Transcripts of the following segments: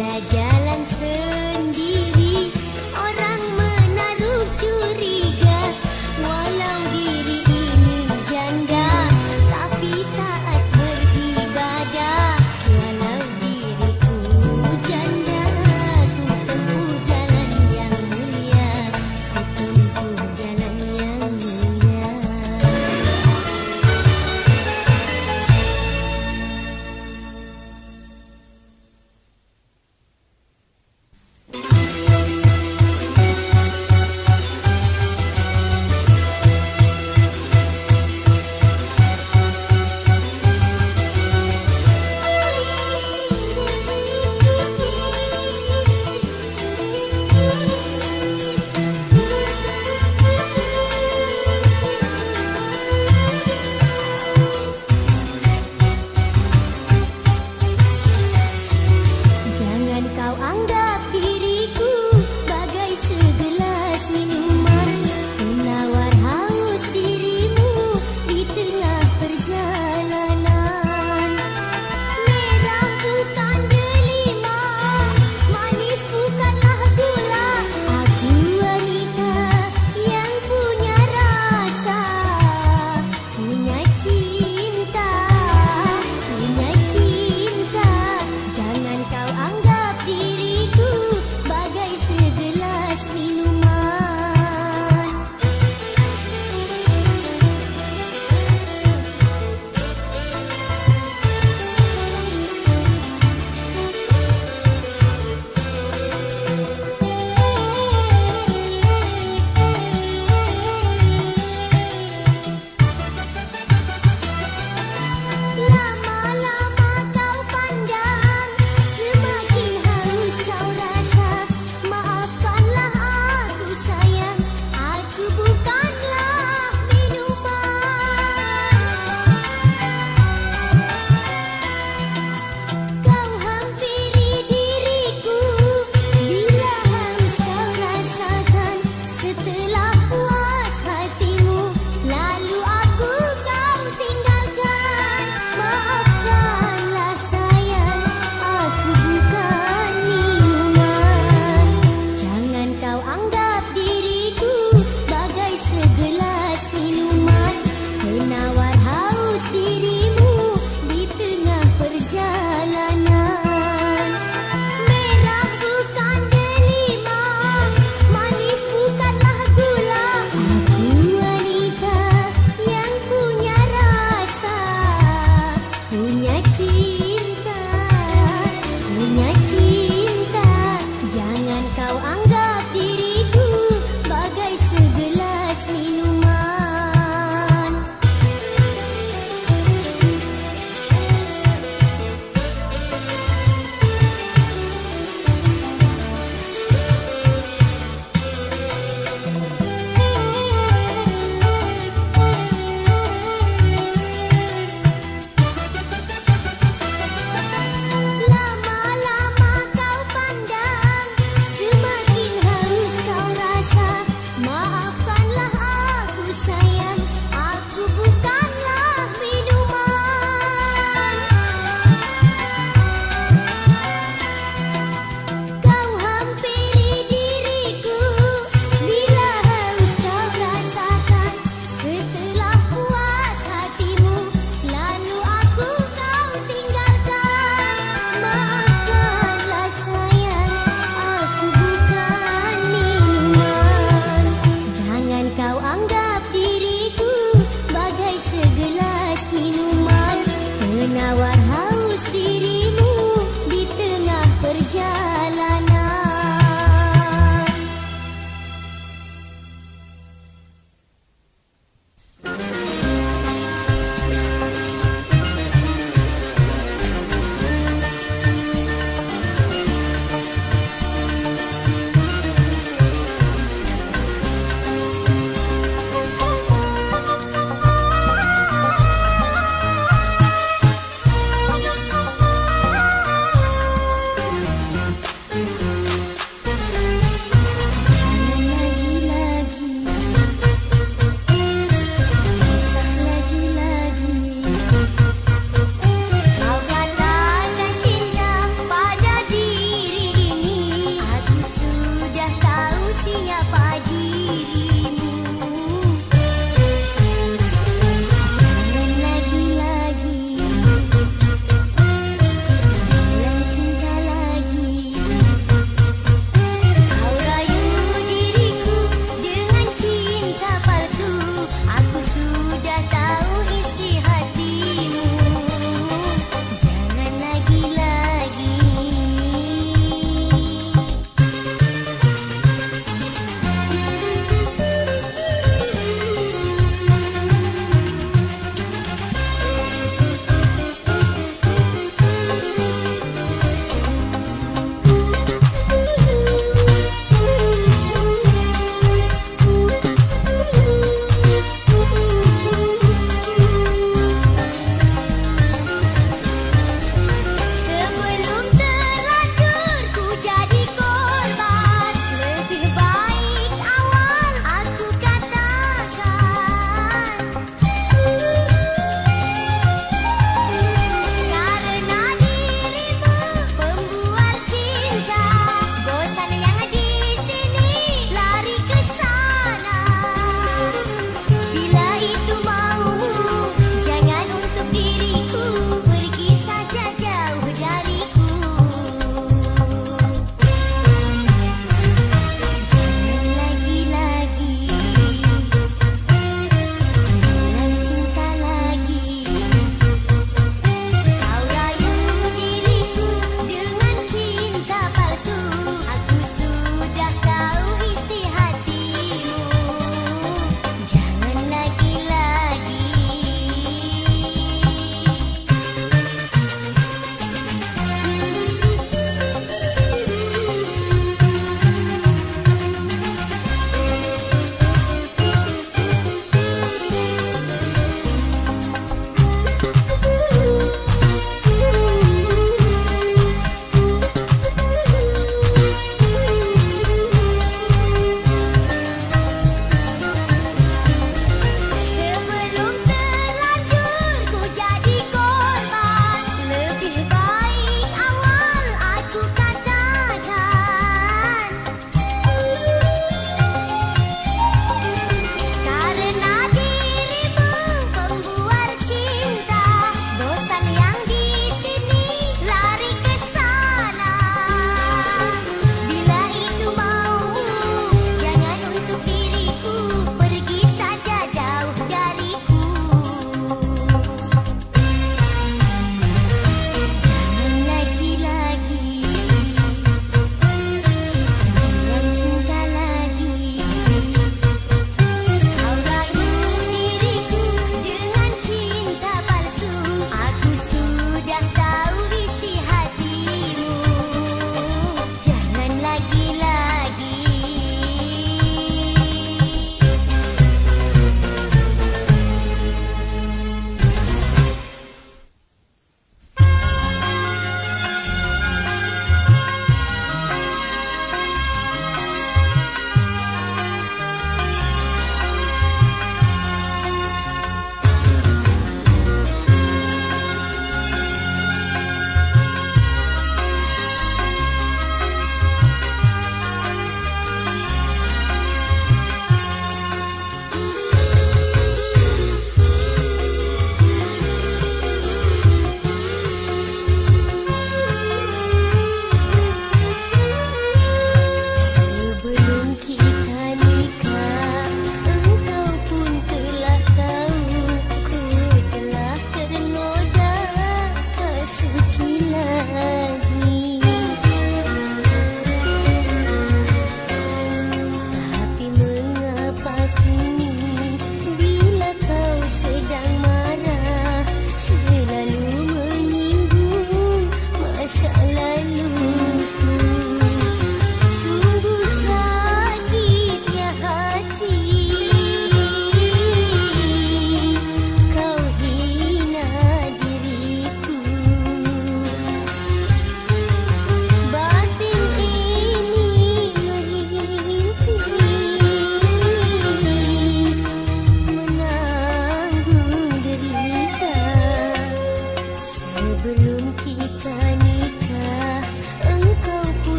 wanna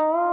Oh.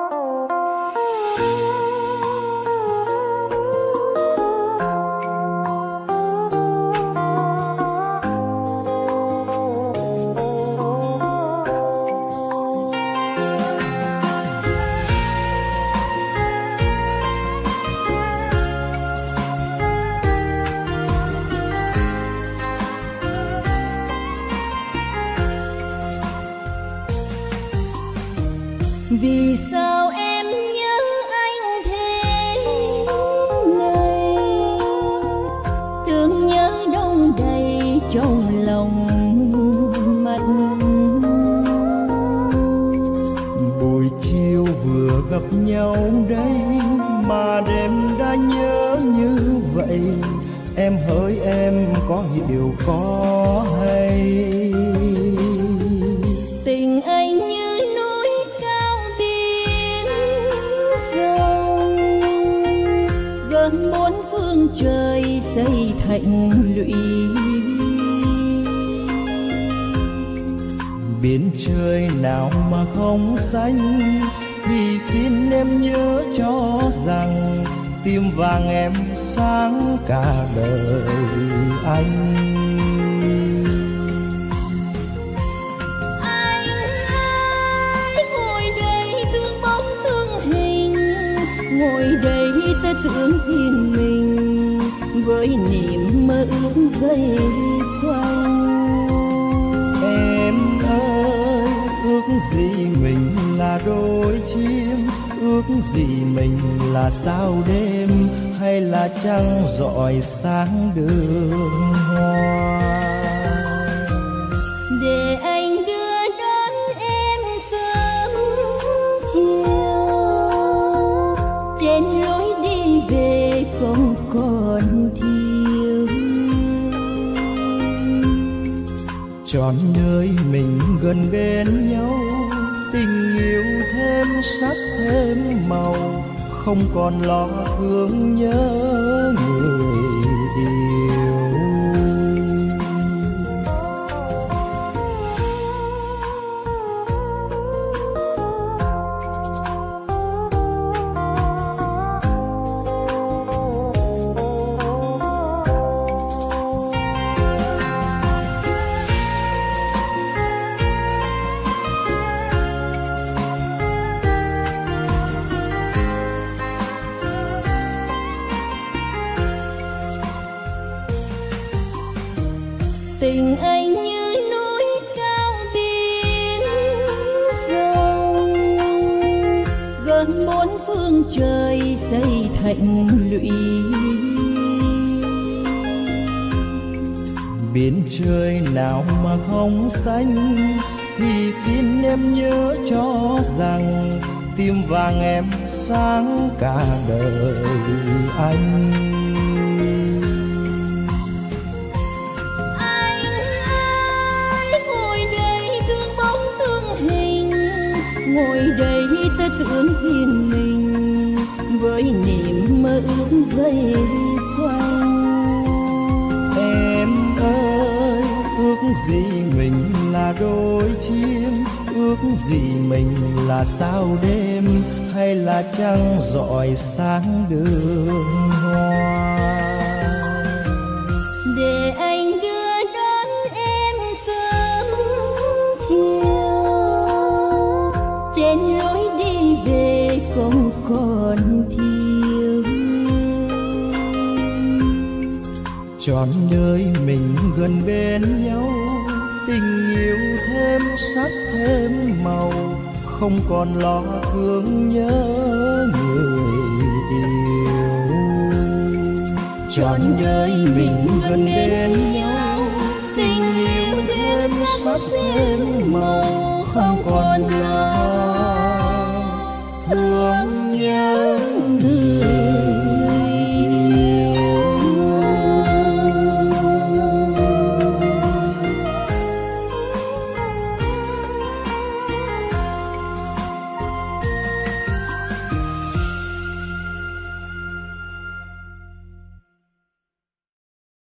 vây quanh. Em ơi ước gì mình là đôi chim, ước gì mình là sao đêm, hay là trăng rọi sáng đường hoa? Chọn nơi mình gần bên nhau. Tình yêu thêm sắc thêm màu, không còn lo thương nhớ.